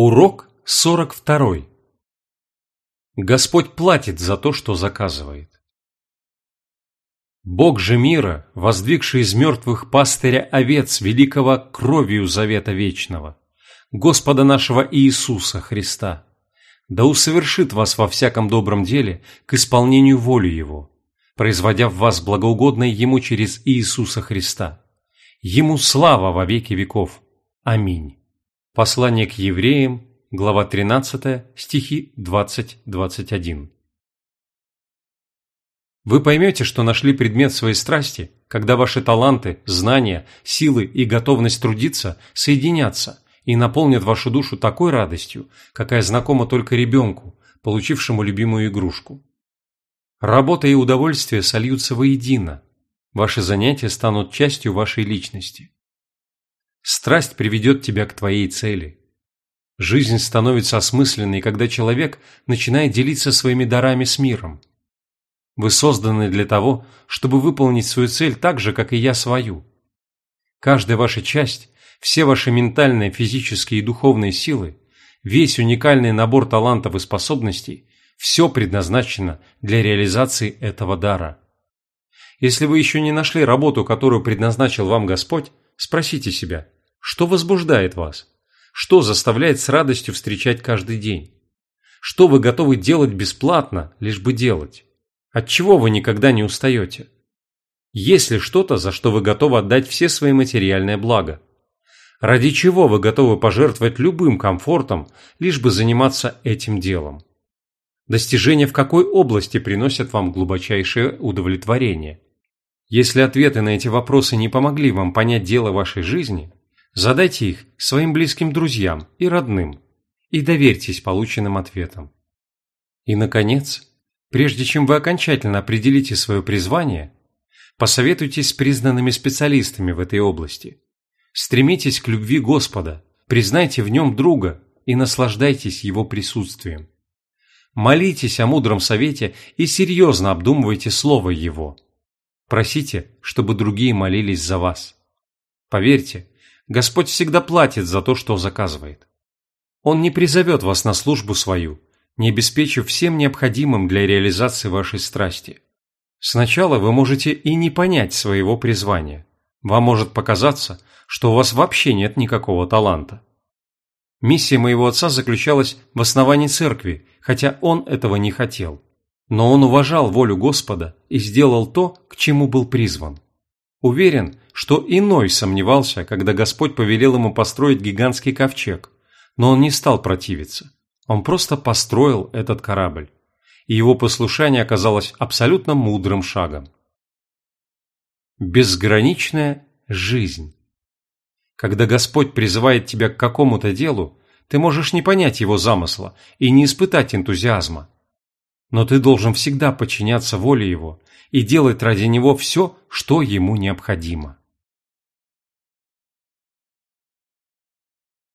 Урок 42. Господь платит за то, что заказывает. Бог же мира, воздвигший из мертвых пастыря овец великого кровью завета вечного, Господа нашего Иисуса Христа, да усовершит вас во всяком добром деле к исполнению воли Его, производя в вас благоугодное Ему через Иисуса Христа. Ему слава во веки веков. Аминь. Послание к евреям, глава 13, стихи 20-21. Вы поймете, что нашли предмет своей страсти, когда ваши таланты, знания, силы и готовность трудиться соединятся и наполнят вашу душу такой радостью, какая знакома только ребенку, получившему любимую игрушку. Работа и удовольствие сольются воедино. Ваши занятия станут частью вашей личности. Страсть приведет тебя к твоей цели. Жизнь становится осмысленной, когда человек начинает делиться своими дарами с миром. Вы созданы для того, чтобы выполнить свою цель так же, как и я свою. Каждая ваша часть, все ваши ментальные, физические и духовные силы, весь уникальный набор талантов и способностей – все предназначено для реализации этого дара. Если вы еще не нашли работу, которую предназначил вам Господь, спросите себя – что возбуждает вас? Что заставляет с радостью встречать каждый день? Что вы готовы делать бесплатно, лишь бы делать? От чего вы никогда не устаете? Есть ли что-то, за что вы готовы отдать все свои материальные блага? Ради чего вы готовы пожертвовать любым комфортом, лишь бы заниматься этим делом? Достижения в какой области приносят вам глубочайшее удовлетворение? Если ответы на эти вопросы не помогли вам понять дело вашей жизни, Задайте их своим близким друзьям и родным и доверьтесь полученным ответам. И, наконец, прежде чем вы окончательно определите свое призвание, посоветуйтесь с признанными специалистами в этой области. Стремитесь к любви Господа, признайте в нем друга и наслаждайтесь его присутствием. Молитесь о мудром совете и серьезно обдумывайте слово его. Просите, чтобы другие молились за вас. Поверьте, Господь всегда платит за то, что заказывает. Он не призовет вас на службу свою, не обеспечив всем необходимым для реализации вашей страсти. Сначала вы можете и не понять своего призвания. Вам может показаться, что у вас вообще нет никакого таланта. Миссия моего отца заключалась в основании церкви, хотя он этого не хотел. Но он уважал волю Господа и сделал то, к чему был призван. Уверен, что иной сомневался, когда Господь повелел ему построить гигантский ковчег, но он не стал противиться. Он просто построил этот корабль, и его послушание оказалось абсолютно мудрым шагом. Безграничная жизнь. Когда Господь призывает тебя к какому-то делу, ты можешь не понять его замысла и не испытать энтузиазма. Но ты должен всегда подчиняться воле его и делать ради него все, что ему необходимо.